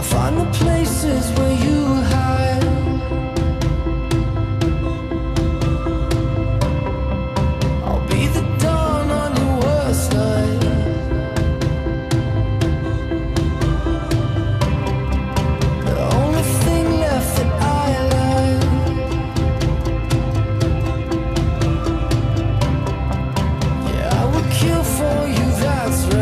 I'll find the places where you hide. I'll be the dawn on your worst night. The only thing left that I like. I would kill for you, that's right.